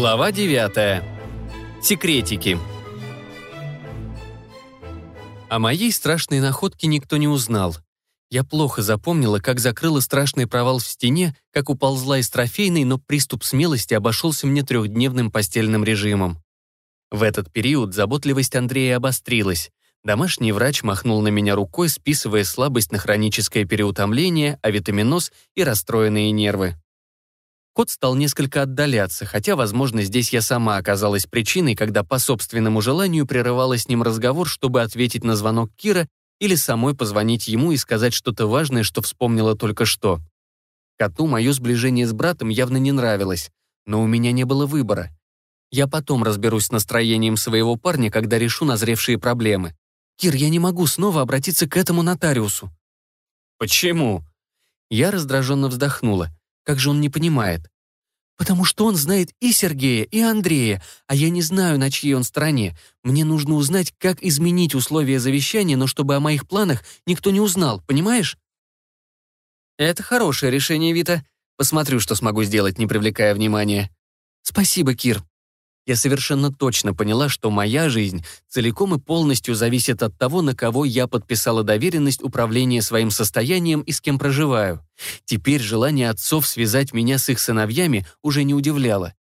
Глава 9. Секретики. О моей страшной находке никто не узнал. Я плохо запомнила, как закрыла страшный провал в стене, как уползла из трофейной, но приступ смелости обошелся мне трехдневным постельным режимом. В этот период заботливость Андрея обострилась. Домашний врач махнул на меня рукой, списывая слабость на хроническое переутомление, авитаминоз и расстроенные нервы. Кот стал несколько отдаляться, хотя, возможно, здесь я сама оказалась причиной, когда по собственному желанию прерывала с ним разговор, чтобы ответить на звонок Кира или самой позвонить ему и сказать что-то важное, что вспомнила только что. Коту мое сближение с братом явно не нравилось, но у меня не было выбора. Я потом разберусь с настроением своего парня, когда решу назревшие проблемы. Кир, я не могу снова обратиться к этому нотариусу. Почему? Я раздраженно вздохнула. Как же он не понимает? Потому что он знает и Сергея, и Андрея, а я не знаю, на чьей он стороне. Мне нужно узнать, как изменить условия завещания, но чтобы о моих планах никто не узнал, понимаешь? Это хорошее решение, Вита. Посмотрю, что смогу сделать, не привлекая внимания. Спасибо, Кир. Я совершенно точно поняла, что моя жизнь целиком и полностью зависит от того, на кого я подписала доверенность управления своим состоянием и с кем проживаю. Теперь желание отцов связать меня с их сыновьями уже не удивляло.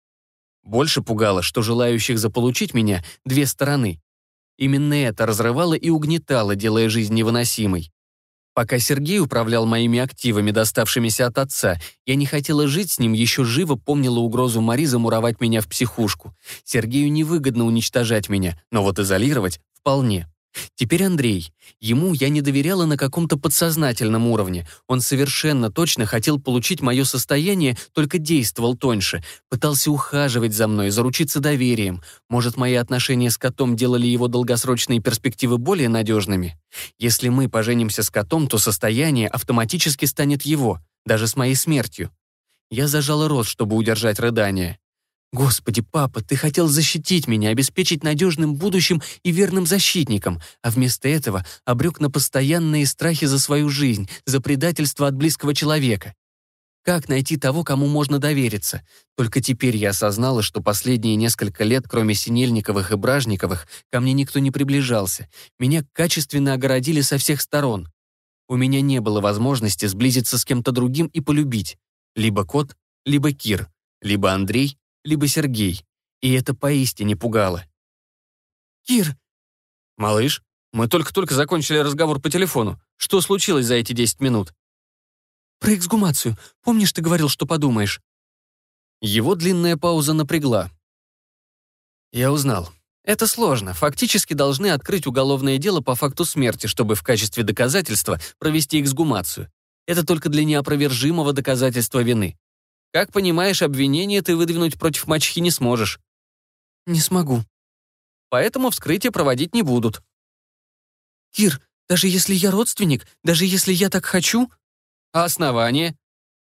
Больше пугало, что желающих заполучить меня две стороны. Именно это разрывало и угнетало, делая жизнь невыносимой. Пока Сергей управлял моими активами, доставшимися от отца, я не хотела жить с ним, еще живо помнила угрозу Мари замуровать меня в психушку. Сергею невыгодно уничтожать меня, но вот изолировать — вполне. Теперь Андрей. Ему я не доверяла на каком-то подсознательном уровне. Он совершенно точно хотел получить мое состояние, только действовал тоньше. Пытался ухаживать за мной, заручиться доверием. Может, мои отношения с котом делали его долгосрочные перспективы более надежными? Если мы поженимся с котом, то состояние автоматически станет его, даже с моей смертью. Я зажала рот, чтобы удержать рыдание. Господи, папа, ты хотел защитить меня, обеспечить надежным будущим и верным защитником, а вместо этого обрек на постоянные страхи за свою жизнь, за предательство от близкого человека. Как найти того, кому можно довериться? Только теперь я осознала, что последние несколько лет, кроме Синельниковых и Бражниковых, ко мне никто не приближался. Меня качественно огородили со всех сторон. У меня не было возможности сблизиться с кем-то другим и полюбить. Либо кот, либо Кир, либо Андрей, либо Сергей. И это поистине пугало. «Кир!» «Малыш, мы только-только закончили разговор по телефону. Что случилось за эти 10 минут?» «Про эксгумацию. Помнишь, ты говорил, что подумаешь?» Его длинная пауза напрягла. «Я узнал. Это сложно. Фактически должны открыть уголовное дело по факту смерти, чтобы в качестве доказательства провести эксгумацию. Это только для неопровержимого доказательства вины. Как понимаешь, обвинение ты выдвинуть против мачехи не сможешь. Не смогу. Поэтому вскрытие проводить не будут. Кир, даже если я родственник, даже если я так хочу... А основание?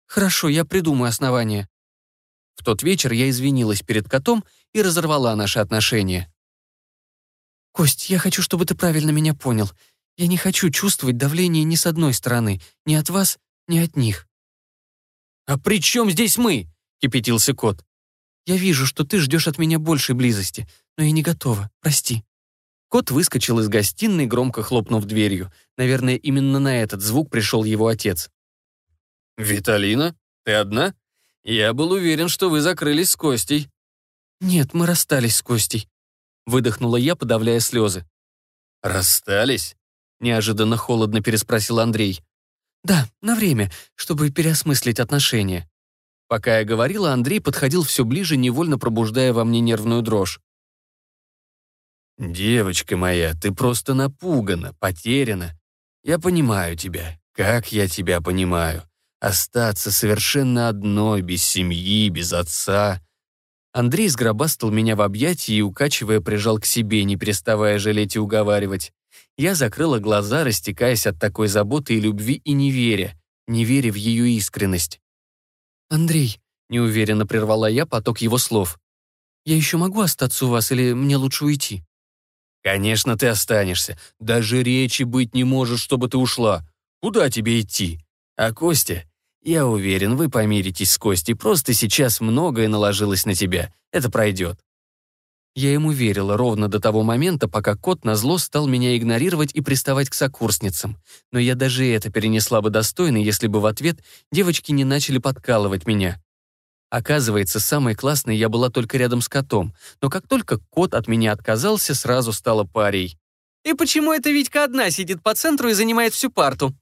Хорошо, я придумаю основание. В тот вечер я извинилась перед котом и разорвала наши отношения. «Кость, я хочу, чтобы ты правильно меня понял. Я не хочу чувствовать давление ни с одной стороны, ни от вас, ни от них. «А при чем здесь мы?» — кипятился кот. «Я вижу, что ты ждешь от меня большей близости, но я не готова, прости». Кот выскочил из гостиной, громко хлопнув дверью. Наверное, именно на этот звук пришел его отец. «Виталина, ты одна? Я был уверен, что вы закрылись с Костей». «Нет, мы расстались с Костей», — выдохнула я, подавляя слезы. «Расстались?» — неожиданно холодно переспросил Андрей. «Да, на время, чтобы переосмыслить отношения». Пока я говорила, Андрей подходил все ближе, невольно пробуждая во мне нервную дрожь. «Девочка моя, ты просто напугана, потеряна. Я понимаю тебя, как я тебя понимаю. Остаться совершенно одной, без семьи, без отца». Андрей сгробастал меня в объятии и, укачивая, прижал к себе, не переставая жалеть и уговаривать. Я закрыла глаза, растекаясь от такой заботы и любви и не веря, не веря в ее искренность. «Андрей», — неуверенно прервала я поток его слов, «я еще могу остаться у вас или мне лучше уйти?» «Конечно, ты останешься. Даже речи быть не может, чтобы ты ушла. Куда тебе идти? А Костя? Я уверен, вы помиритесь с Костей, просто сейчас многое наложилось на тебя. Это пройдет. Я ему верила ровно до того момента, пока кот назло стал меня игнорировать и приставать к сокурсницам. Но я даже это перенесла бы достойно, если бы в ответ девочки не начали подкалывать меня. Оказывается, самой классной я была только рядом с котом, но как только кот от меня отказался, сразу стала парей. «И почему эта Витька одна сидит по центру и занимает всю парту?»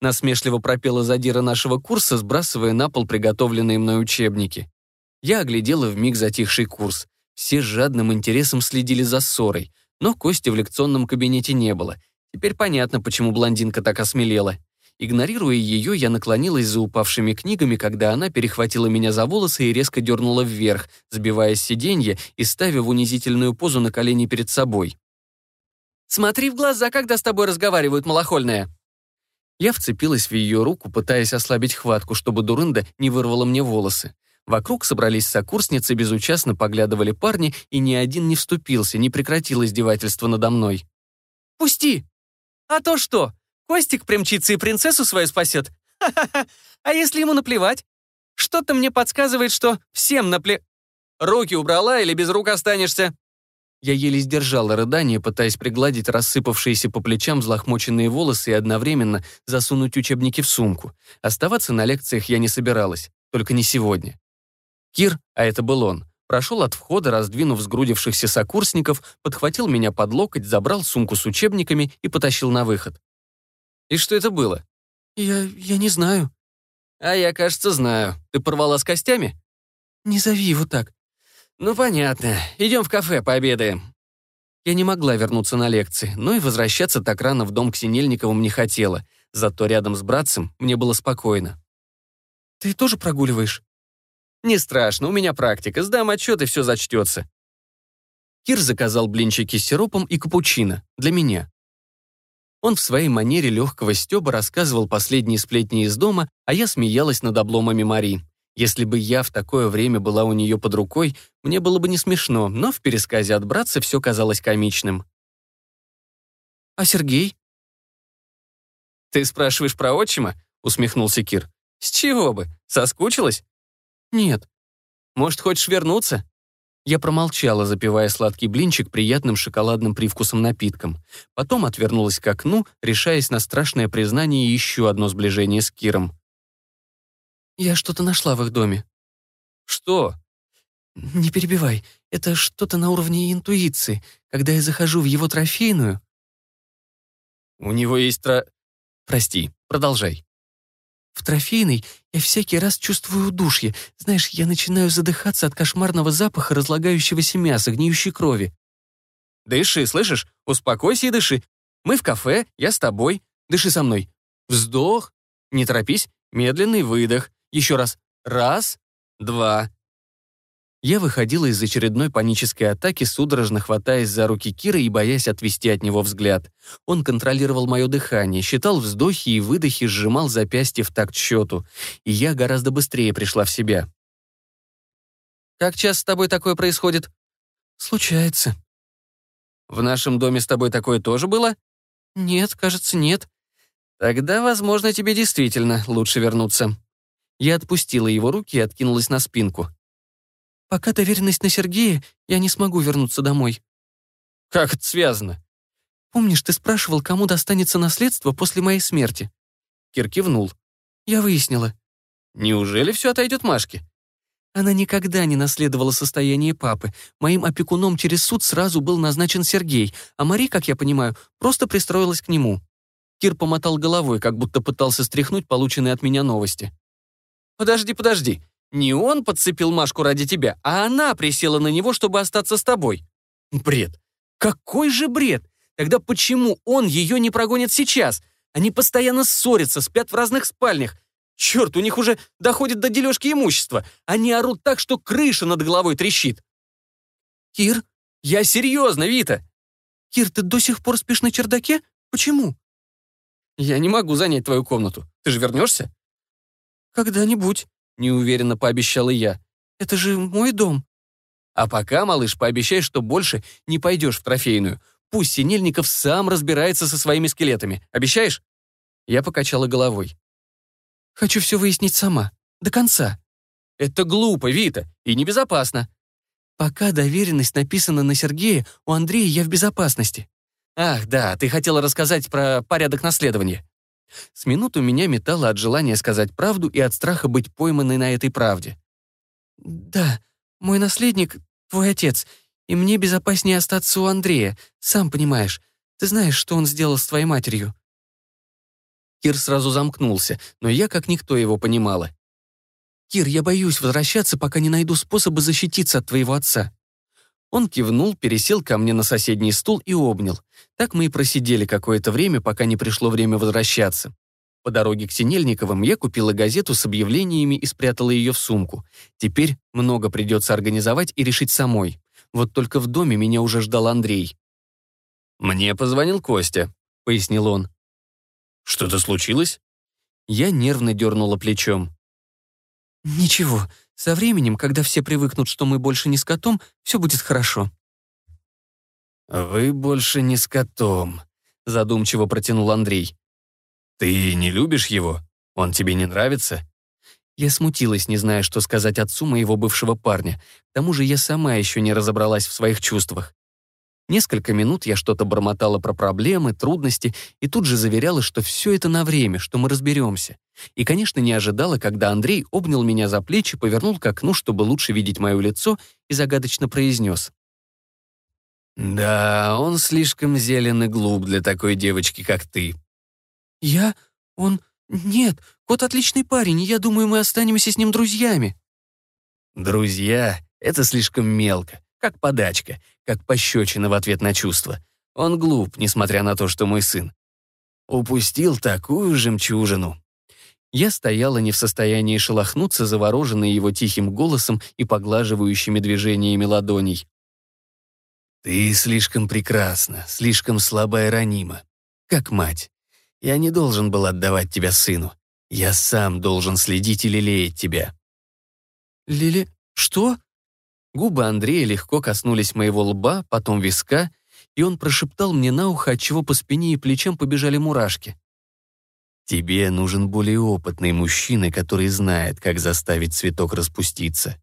Насмешливо пропела задира нашего курса, сбрасывая на пол приготовленные мной учебники. Я оглядела вмиг затихший курс. Все с жадным интересом следили за ссорой, но Кости в лекционном кабинете не было. Теперь понятно, почему блондинка так осмелела. Игнорируя ее, я наклонилась за упавшими книгами, когда она перехватила меня за волосы и резко дернула вверх, сбивая с сиденья и ставя в унизительную позу на колени перед собой. «Смотри в глаза, когда с тобой разговаривают, малохольная!» Я вцепилась в ее руку, пытаясь ослабить хватку, чтобы дурында не вырвала мне волосы. Вокруг собрались сокурсницы, безучастно поглядывали парни, и ни один не вступился, не прекратил издевательство надо мной. «Пусти! А то что? Костик примчится и принцессу свою спасет? Ха-ха-ха! А если ему наплевать? Что-то мне подсказывает, что всем напле... Руки убрала или без рук останешься?» Я еле сдержала рыдание, пытаясь пригладить рассыпавшиеся по плечам взлохмоченные волосы и одновременно засунуть учебники в сумку. Оставаться на лекциях я не собиралась, только не сегодня. Кир, а это был он, прошел от входа, раздвинув сгрудившихся сокурсников, подхватил меня под локоть, забрал сумку с учебниками и потащил на выход. «И что это было?» «Я... я не знаю». «А я, кажется, знаю. Ты порвала с костями?» «Не зови его так». «Ну, понятно. Идем в кафе, пообедаем». Я не могла вернуться на лекции, но и возвращаться так рано в дом к Синельниковым не хотела, зато рядом с братцем мне было спокойно. «Ты тоже прогуливаешь?» «Не страшно, у меня практика. Сдам отчет, и все зачтется». Кир заказал блинчики с сиропом и капучино. Для меня. Он в своей манере легкого стеба рассказывал последние сплетни из дома, а я смеялась над обломами Мари. Если бы я в такое время была у нее под рукой, мне было бы не смешно, но в пересказе от братца все казалось комичным. «А Сергей?» «Ты спрашиваешь про отчима?» — усмехнулся Кир. «С чего бы? Соскучилась?» «Нет». «Может, хочешь вернуться?» Я промолчала, запивая сладкий блинчик приятным шоколадным привкусом напитком. Потом отвернулась к окну, решаясь на страшное признание и еще одно сближение с Киром. «Я что-то нашла в их доме». «Что?» «Не перебивай. Это что-то на уровне интуиции. Когда я захожу в его трофейную...» «У него есть тро...» «Прости, продолжай». В трофейной я всякий раз чувствую удушье. Знаешь, я начинаю задыхаться от кошмарного запаха разлагающегося мяса, гниющей крови. Дыши, слышишь? Успокойся и дыши. Мы в кафе, я с тобой. Дыши со мной. Вздох. Не торопись. Медленный выдох. Еще раз. Раз, два, я выходила из очередной панической атаки, судорожно хватаясь за руки Кира и боясь отвести от него взгляд. Он контролировал мое дыхание, считал вздохи и выдохи, сжимал запястье в такт счету. И я гораздо быстрее пришла в себя. «Как часто с тобой такое происходит?» «Случается». «В нашем доме с тобой такое тоже было?» «Нет, кажется, нет». «Тогда, возможно, тебе действительно лучше вернуться». Я отпустила его руки и откинулась на спинку. Пока доверенность на Сергея, я не смогу вернуться домой». «Как это связано?» «Помнишь, ты спрашивал, кому достанется наследство после моей смерти?» Кир кивнул. «Я выяснила». «Неужели все отойдет Машке?» Она никогда не наследовала состояние папы. Моим опекуном через суд сразу был назначен Сергей, а Мари, как я понимаю, просто пристроилась к нему. Кир помотал головой, как будто пытался стряхнуть полученные от меня новости. «Подожди, подожди. Не он подцепил Машку ради тебя, а она присела на него, чтобы остаться с тобой. Бред. Какой же бред? Тогда почему он ее не прогонит сейчас? Они постоянно ссорятся, спят в разных спальнях. Черт, у них уже доходит до дележки имущества. Они орут так, что крыша над головой трещит. Кир? Я серьезно, Вита. Кир, ты до сих пор спишь на чердаке? Почему? Я не могу занять твою комнату. Ты же вернешься? Когда-нибудь. — неуверенно пообещала я. «Это же мой дом». «А пока, малыш, пообещай, что больше не пойдешь в трофейную. Пусть Синельников сам разбирается со своими скелетами. Обещаешь?» Я покачала головой. Хочу все выяснить сама. До конца». «Это глупо, Вита, и небезопасно». «Пока доверенность написана на Сергея, у Андрея я в безопасности». «Ах, да, ты хотела рассказать про порядок наследования». С минуту меня метало от желания сказать правду и от страха быть пойманной на этой правде. «Да, мой наследник — твой отец, и мне безопаснее остаться у Андрея, сам понимаешь. Ты знаешь, что он сделал с твоей матерью?» Кир сразу замкнулся, но я как никто его понимала. «Кир, я боюсь возвращаться, пока не найду способа защититься от твоего отца». Он кивнул, пересел ко мне на соседний стул и обнял. Так мы и просидели какое-то время, пока не пришло время возвращаться. По дороге к Синельниковым я купила газету с объявлениями и спрятала ее в сумку. Теперь много придется организовать и решить самой. Вот только в доме меня уже ждал Андрей. «Мне позвонил Костя», — пояснил он. «Что-то случилось?» Я нервно дернула плечом. «Ничего, со временем, когда все привыкнут, что мы больше не с котом, все будет хорошо». «Вы больше не с котом», — задумчиво протянул Андрей. «Ты не любишь его? Он тебе не нравится?» Я смутилась, не зная, что сказать отцу моего бывшего парня. К тому же я сама еще не разобралась в своих чувствах. Несколько минут я что-то бормотала про проблемы, трудности и тут же заверяла, что все это на время, что мы разберемся. И, конечно, не ожидала, когда Андрей обнял меня за плечи, повернул к окну, чтобы лучше видеть мое лицо, и загадочно произнес. «Да, он слишком зелен и глуп для такой девочки, как ты». «Я? Он? Нет, кот отличный парень, и я думаю, мы останемся с ним друзьями». «Друзья — это слишком мелко, как подачка, как пощечина в ответ на чувства. Он глуп, несмотря на то, что мой сын. Упустил такую жемчужину». Я стояла не в состоянии шелохнуться, завороженной его тихим голосом и поглаживающими движениями ладоней. «Ты слишком прекрасна, слишком слабая ранима. Как мать. Я не должен был отдавать тебя сыну. Я сам должен следить и лелеять тебя». «Лили... что?» Губы Андрея легко коснулись моего лба, потом виска, и он прошептал мне на ухо, отчего по спине и плечам побежали мурашки. Тебе нужен более опытный мужчина, который знает, как заставить цветок распуститься.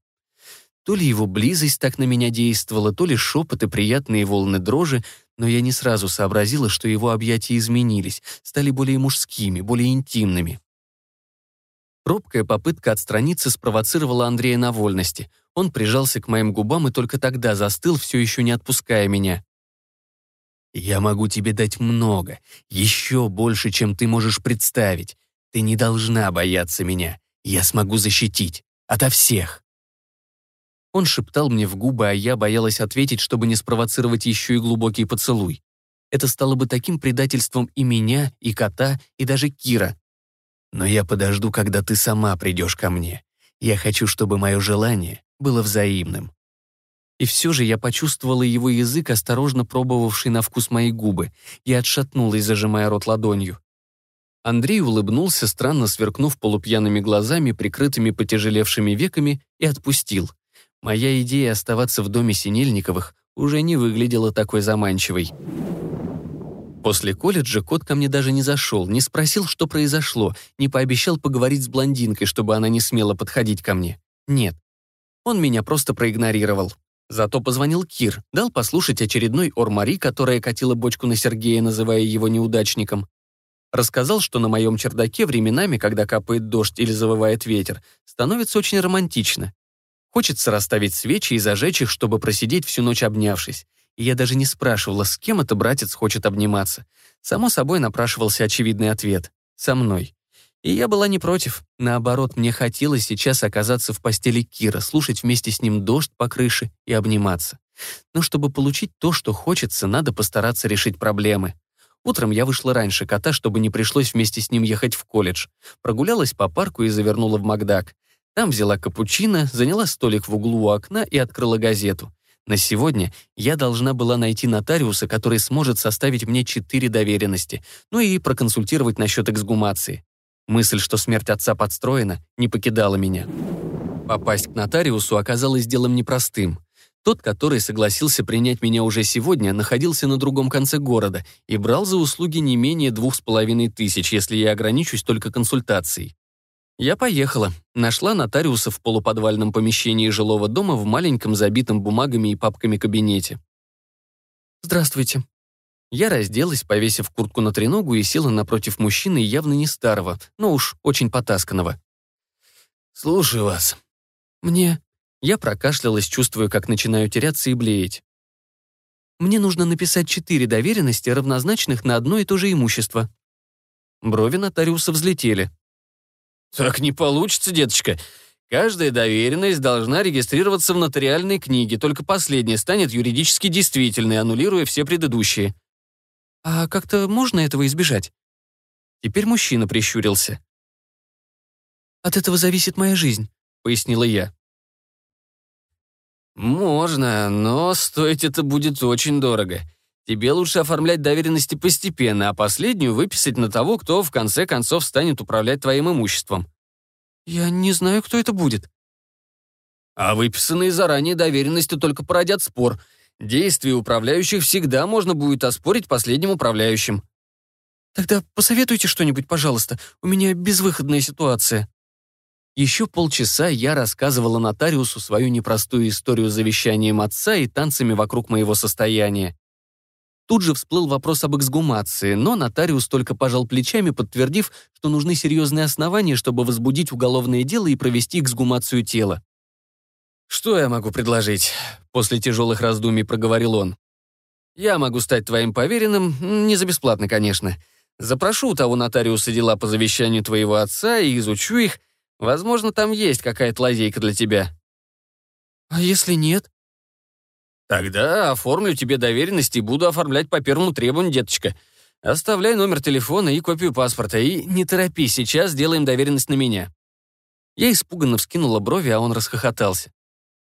То ли его близость так на меня действовала, то ли шепот и приятные волны дрожи, но я не сразу сообразила, что его объятия изменились, стали более мужскими, более интимными. Робкая попытка отстраниться спровоцировала Андрея на вольности. Он прижался к моим губам и только тогда застыл, все еще не отпуская меня. Я могу тебе дать много, еще больше, чем ты можешь представить. Ты не должна бояться меня. Я смогу защитить. Ото всех. Он шептал мне в губы, а я боялась ответить, чтобы не спровоцировать еще и глубокий поцелуй. Это стало бы таким предательством и меня, и кота, и даже Кира. Но я подожду, когда ты сама придешь ко мне. Я хочу, чтобы мое желание было взаимным. И все же я почувствовала его язык, осторожно пробовавший на вкус мои губы. Я отшатнулась, зажимая рот ладонью. Андрей улыбнулся, странно сверкнув полупьяными глазами, прикрытыми потяжелевшими веками, и отпустил. Моя идея оставаться в доме Синельниковых уже не выглядела такой заманчивой. После колледжа кот ко мне даже не зашел, не спросил, что произошло, не пообещал поговорить с блондинкой, чтобы она не смела подходить ко мне. Нет. Он меня просто проигнорировал. Зато позвонил Кир, дал послушать очередной Ор-Мари, которая катила бочку на Сергея, называя его неудачником. Рассказал, что на моем чердаке временами, когда капает дождь или завывает ветер, становится очень романтично. Хочется расставить свечи и зажечь их, чтобы просидеть всю ночь обнявшись. И я даже не спрашивала, с кем это братец хочет обниматься. Само собой напрашивался очевидный ответ. Со мной. И я была не против. Наоборот, мне хотелось сейчас оказаться в постели Кира, слушать вместе с ним дождь по крыше и обниматься. Но чтобы получить то, что хочется, надо постараться решить проблемы. Утром я вышла раньше кота, чтобы не пришлось вместе с ним ехать в колледж. Прогулялась по парку и завернула в Макдак. Там взяла капучино, заняла столик в углу у окна и открыла газету. На сегодня я должна была найти нотариуса, который сможет составить мне четыре доверенности, ну и проконсультировать насчет эксгумации. Мысль, что смерть отца подстроена, не покидала меня. Попасть к нотариусу оказалось делом непростым. Тот, который согласился принять меня уже сегодня, находился на другом конце города и брал за услуги не менее двух с половиной тысяч, если я ограничусь только консультацией. Я поехала. Нашла нотариуса в полуподвальном помещении жилого дома в маленьком забитом бумагами и папками кабинете. «Здравствуйте». Я разделась, повесив куртку на треногу и села напротив мужчины явно не старого, но уж очень потасканного. «Слушаю вас». «Мне...» Я прокашлялась, чувствуя, как начинаю теряться и блеять. «Мне нужно написать четыре доверенности, равнозначных на одно и то же имущество». Брови нотариуса взлетели. «Так не получится, деточка. Каждая доверенность должна регистрироваться в нотариальной книге, только последняя станет юридически действительной, аннулируя все предыдущие». «А как-то можно этого избежать?» Теперь мужчина прищурился. «От этого зависит моя жизнь», — пояснила я. «Можно, но стоить это будет очень дорого. Тебе лучше оформлять доверенности постепенно, а последнюю выписать на того, кто в конце концов станет управлять твоим имуществом. Я не знаю, кто это будет. А выписанные заранее доверенности только породят спор. Действия управляющих всегда можно будет оспорить последним управляющим. Тогда посоветуйте что-нибудь, пожалуйста. У меня безвыходная ситуация. Еще полчаса я рассказывала нотариусу свою непростую историю с завещанием отца и танцами вокруг моего состояния. Тут же всплыл вопрос об эксгумации, но нотариус только пожал плечами, подтвердив, что нужны серьезные основания, чтобы возбудить уголовное дело и провести эксгумацию тела. «Что я могу предложить?» — после тяжелых раздумий проговорил он. «Я могу стать твоим поверенным, не за бесплатно, конечно. Запрошу у того нотариуса дела по завещанию твоего отца и изучу их. Возможно, там есть какая-то лазейка для тебя». «А если нет?» Тогда оформлю тебе доверенность и буду оформлять по первому требованию, деточка. Оставляй номер телефона и копию паспорта, и не торопись, сейчас сделаем доверенность на меня». Я испуганно вскинула брови, а он расхохотался.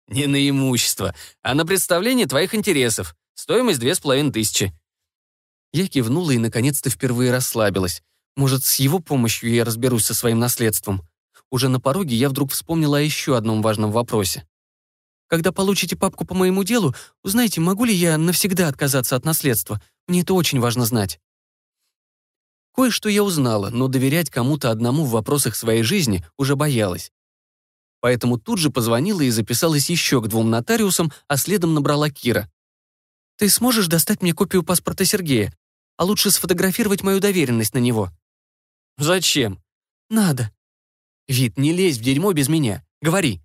«Не на имущество, а на представление твоих интересов. Стоимость две с половиной тысячи». Я кивнула и, наконец-то, впервые расслабилась. Может, с его помощью я разберусь со своим наследством. Уже на пороге я вдруг вспомнила о еще одном важном вопросе. Когда получите папку по моему делу, узнайте, могу ли я навсегда отказаться от наследства. Мне это очень важно знать». Кое-что я узнала, но доверять кому-то одному в вопросах своей жизни уже боялась. Поэтому тут же позвонила и записалась еще к двум нотариусам, а следом набрала Кира. «Ты сможешь достать мне копию паспорта Сергея? А лучше сфотографировать мою доверенность на него». «Зачем?» «Надо». «Вид, не лезь в дерьмо без меня. Говори».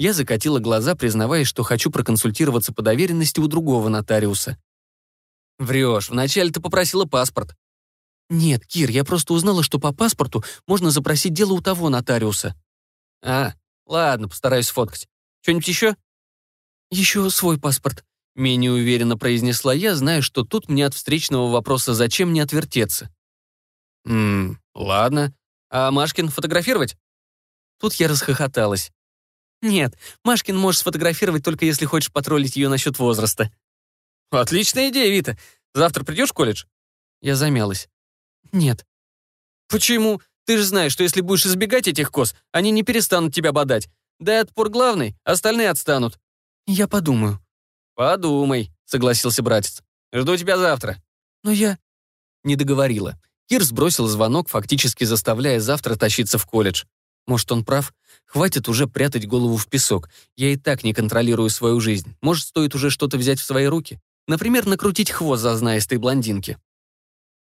Я закатила глаза, признавая, что хочу проконсультироваться по доверенности у другого нотариуса. «Врешь, вначале ты попросила паспорт». «Нет, Кир, я просто узнала, что по паспорту можно запросить дело у того нотариуса». «А, ладно, постараюсь сфоткать. Что-нибудь еще?» «Еще свой паспорт», — менее уверенно произнесла я, зная, что тут мне от встречного вопроса «зачем не отвертеться?» «Ммм, ладно. А Машкин фотографировать?» Тут я расхохоталась. «Нет, Машкин можешь сфотографировать только если хочешь потроллить ее насчет возраста». «Отличная идея, Вита. Завтра придешь в колледж?» Я замялась. «Нет». «Почему? Ты же знаешь, что если будешь избегать этих коз, они не перестанут тебя бодать. Дай отпор главный, остальные отстанут». «Я подумаю». «Подумай», — согласился братец. «Жду тебя завтра». «Но я...» Не договорила. Кир сбросил звонок, фактически заставляя завтра тащиться в колледж. Может, он прав? Хватит уже прятать голову в песок. Я и так не контролирую свою жизнь. Может, стоит уже что-то взять в свои руки? Например, накрутить хвост зазнаистой блондинки.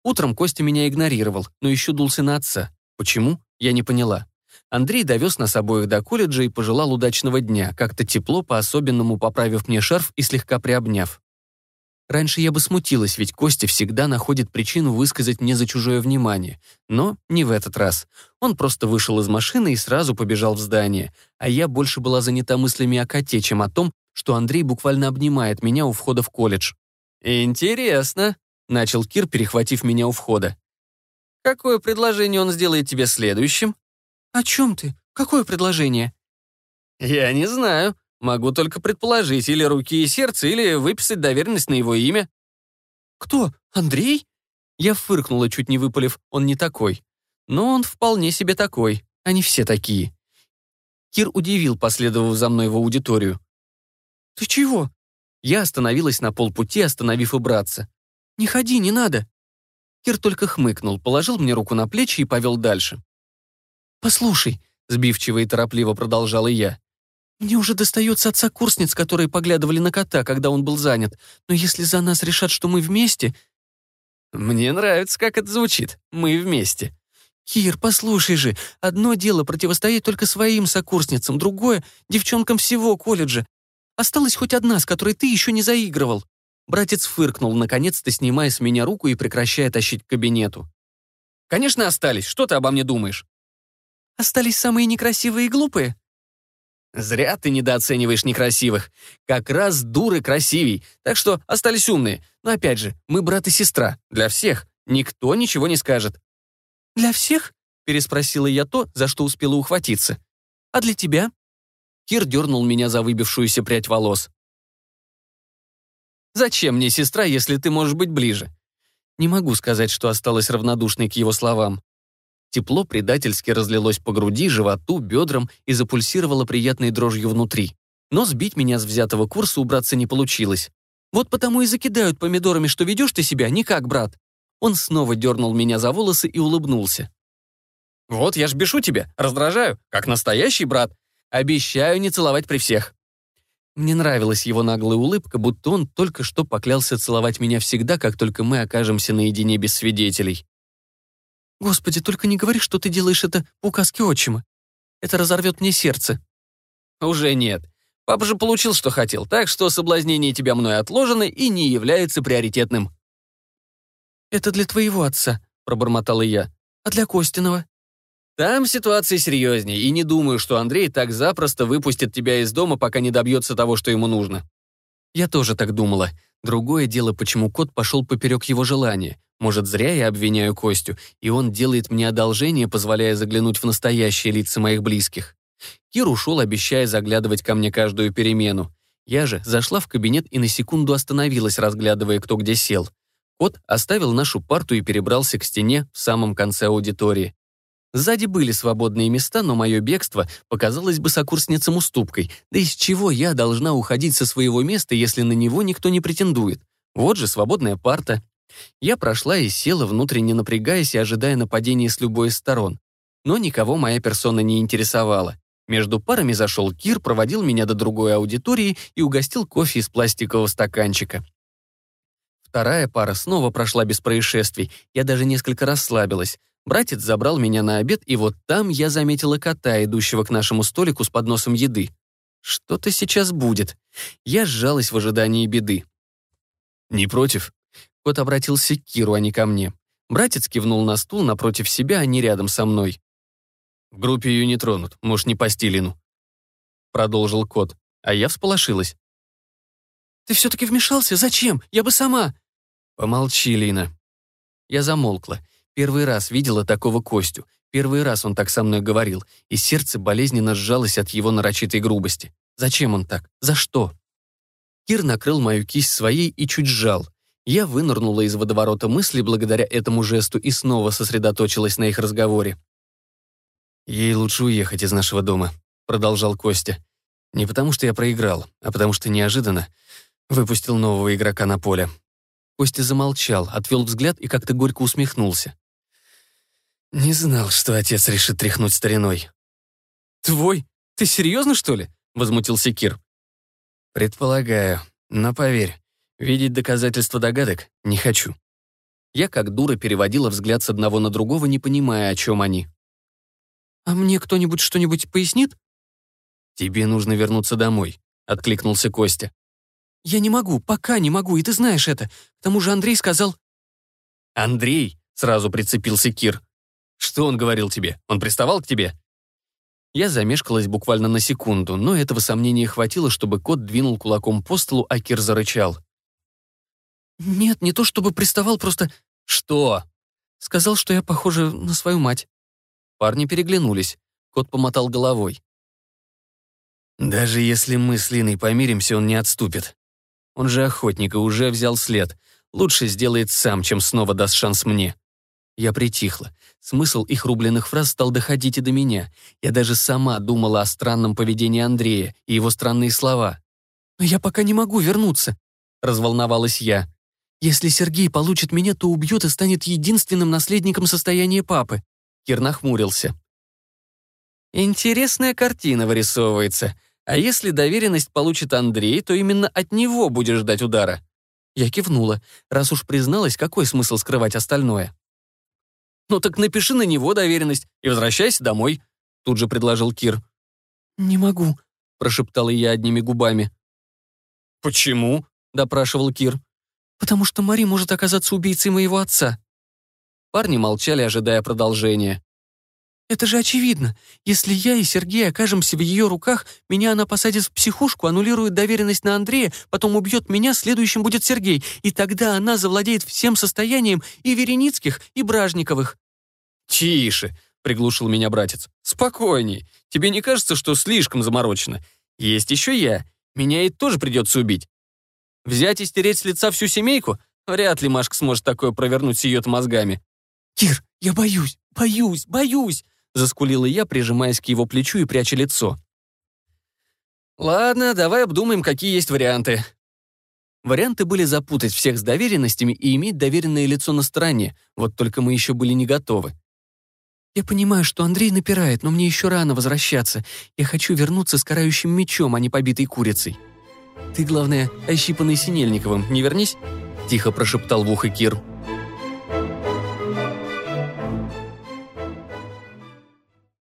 Утром Костя меня игнорировал, но еще дулся на отца. Почему? Я не поняла. Андрей довез нас обоих до колледжа и пожелал удачного дня, как-то тепло, по-особенному поправив мне шарф и слегка приобняв. Раньше я бы смутилась, ведь Костя всегда находит причину высказать мне за чужое внимание. Но не в этот раз. Он просто вышел из машины и сразу побежал в здание. А я больше была занята мыслями о коте, чем о том, что Андрей буквально обнимает меня у входа в колледж. «Интересно», — начал Кир, перехватив меня у входа. «Какое предложение он сделает тебе следующим?» «О чем ты? Какое предложение?» «Я не знаю», Могу только предположить, или руки и сердце, или выписать доверенность на его имя». «Кто? Андрей?» Я фыркнула, чуть не выпалив. Он не такой. Но он вполне себе такой. Они все такие. Кир удивил, последовав за мной в аудиторию. «Ты чего?» Я остановилась на полпути, остановив и браться. «Не ходи, не надо». Кир только хмыкнул, положил мне руку на плечи и повел дальше. «Послушай, сбивчиво и торопливо продолжала я. Мне уже достается от сокурсниц, которые поглядывали на кота, когда он был занят. Но если за нас решат, что мы вместе... Мне нравится, как это звучит. Мы вместе. Кир, послушай же, одно дело противостоять только своим сокурсницам, другое — девчонкам всего колледжа. Осталась хоть одна, с которой ты еще не заигрывал. Братец фыркнул, наконец-то снимая с меня руку и прекращая тащить к кабинету. «Конечно остались. Что ты обо мне думаешь?» «Остались самые некрасивые и глупые?» «Зря ты недооцениваешь некрасивых. Как раз дуры красивей, так что остались умные. Но опять же, мы брат и сестра. Для всех. Никто ничего не скажет». «Для всех?» — переспросила я то, за что успела ухватиться. «А для тебя?» Кир дернул меня за выбившуюся прядь волос. «Зачем мне сестра, если ты можешь быть ближе?» Не могу сказать, что осталась равнодушной к его словам. Тепло предательски разлилось по груди, животу, бедрам и запульсировало приятной дрожью внутри. Но сбить меня с взятого курса убраться не получилось. Вот потому и закидают помидорами, что ведешь ты себя не как брат. Он снова дернул меня за волосы и улыбнулся. «Вот я ж бешу тебя, раздражаю, как настоящий брат. Обещаю не целовать при всех». Мне нравилась его наглая улыбка, будто он только что поклялся целовать меня всегда, как только мы окажемся наедине без свидетелей. «Господи, только не говори, что ты делаешь это по указке отчима. Это разорвет мне сердце». «Уже нет. Папа же получил, что хотел, так что соблазнение тебя мной отложено и не является приоритетным». «Это для твоего отца», — пробормотала я. «А для Костиного?» Там ситуация серьезнее, и не думаю, что Андрей так запросто выпустит тебя из дома, пока не добьется того, что ему нужно. Я тоже так думала. Другое дело, почему кот пошел поперек его желания. Может, зря я обвиняю Костю, и он делает мне одолжение, позволяя заглянуть в настоящие лица моих близких. Кир ушел, обещая заглядывать ко мне каждую перемену. Я же зашла в кабинет и на секунду остановилась, разглядывая, кто где сел. Кот оставил нашу парту и перебрался к стене в самом конце аудитории. Сзади были свободные места, но мое бегство показалось бы сокурсницам уступкой. Да из чего я должна уходить со своего места, если на него никто не претендует? Вот же свободная парта. Я прошла и села, внутренне напрягаясь и ожидая нападения с любой из сторон. Но никого моя персона не интересовала. Между парами зашел Кир, проводил меня до другой аудитории и угостил кофе из пластикового стаканчика. Вторая пара снова прошла без происшествий. Я даже несколько расслабилась. Братец забрал меня на обед, и вот там я заметила кота, идущего к нашему столику с подносом еды. Что-то сейчас будет. Я сжалась в ожидании беды. «Не против?» Кот обратился к Киру, а не ко мне. Братец кивнул на стул напротив себя, а не рядом со мной. «В группе ее не тронут, может, не по стилину», — продолжил кот, а я всполошилась. «Ты все-таки вмешался? Зачем? Я бы сама...» «Помолчи, Лина». Я замолкла. Первый раз видела такого Костю. Первый раз он так со мной говорил, и сердце болезненно сжалось от его нарочитой грубости. Зачем он так? За что? Кир накрыл мою кисть своей и чуть сжал. Я вынырнула из водоворота мыслей благодаря этому жесту и снова сосредоточилась на их разговоре. «Ей лучше уехать из нашего дома», — продолжал Костя. «Не потому, что я проиграл, а потому что неожиданно выпустил нового игрока на поле». Костя замолчал, отвел взгляд и как-то горько усмехнулся. Не знал, что отец решит тряхнуть стариной. «Твой? Ты серьезно, что ли?» — возмутился Кир. «Предполагаю. Но поверь, видеть доказательства догадок не хочу». Я как дура переводила взгляд с одного на другого, не понимая, о чем они. «А мне кто-нибудь что-нибудь пояснит?» «Тебе нужно вернуться домой», — откликнулся Костя. «Я не могу, пока не могу, и ты знаешь это. К тому же Андрей сказал...» «Андрей?» — сразу прицепился Кир. Что он говорил тебе? Он приставал к тебе?» Я замешкалась буквально на секунду, но этого сомнения хватило, чтобы кот двинул кулаком по столу, а Кир зарычал. «Нет, не то чтобы приставал, просто...» «Что?» «Сказал, что я похожа на свою мать». Парни переглянулись. Кот помотал головой. «Даже если мы с Линой помиримся, он не отступит. Он же охотник и уже взял след. Лучше сделает сам, чем снова даст шанс мне». Я притихла. Смысл их рубленных фраз стал доходить и до меня. Я даже сама думала о странном поведении Андрея и его странные слова. «Но я пока не могу вернуться», — разволновалась я. «Если Сергей получит меня, то убьет и станет единственным наследником состояния папы». Кир нахмурился. Интересная картина вырисовывается. А если доверенность получит Андрей, то именно от него будешь ждать удара. Я кивнула. Раз уж призналась, какой смысл скрывать остальное? «Ну так напиши на него доверенность и возвращайся домой», тут же предложил Кир. «Не могу», — прошептала я одними губами. «Почему?» — допрашивал Кир. «Потому что Мари может оказаться убийцей моего отца». Парни молчали, ожидая продолжения. «Это же очевидно. Если я и Сергей окажемся в ее руках, меня она посадит в психушку, аннулирует доверенность на Андрея, потом убьет меня, следующим будет Сергей, и тогда она завладеет всем состоянием и Вереницких, и Бражниковых». «Тише», — приглушил меня братец. «Спокойней. Тебе не кажется, что слишком заморочено? Есть еще я. Меня и тоже придется убить. Взять и стереть с лица всю семейку? Вряд ли Машка сможет такое провернуть с ее-то мозгами». «Кир, я боюсь, боюсь, боюсь!» заскулила я, прижимаясь к его плечу и пряча лицо. «Ладно, давай обдумаем, какие есть варианты». Варианты были запутать всех с доверенностями и иметь доверенное лицо на стороне, вот только мы еще были не готовы. «Я понимаю, что Андрей напирает, но мне еще рано возвращаться. Я хочу вернуться с карающим мечом, а не побитой курицей». «Ты, главное, ощипанный Синельниковым, не вернись?» — тихо прошептал в ухо Кир.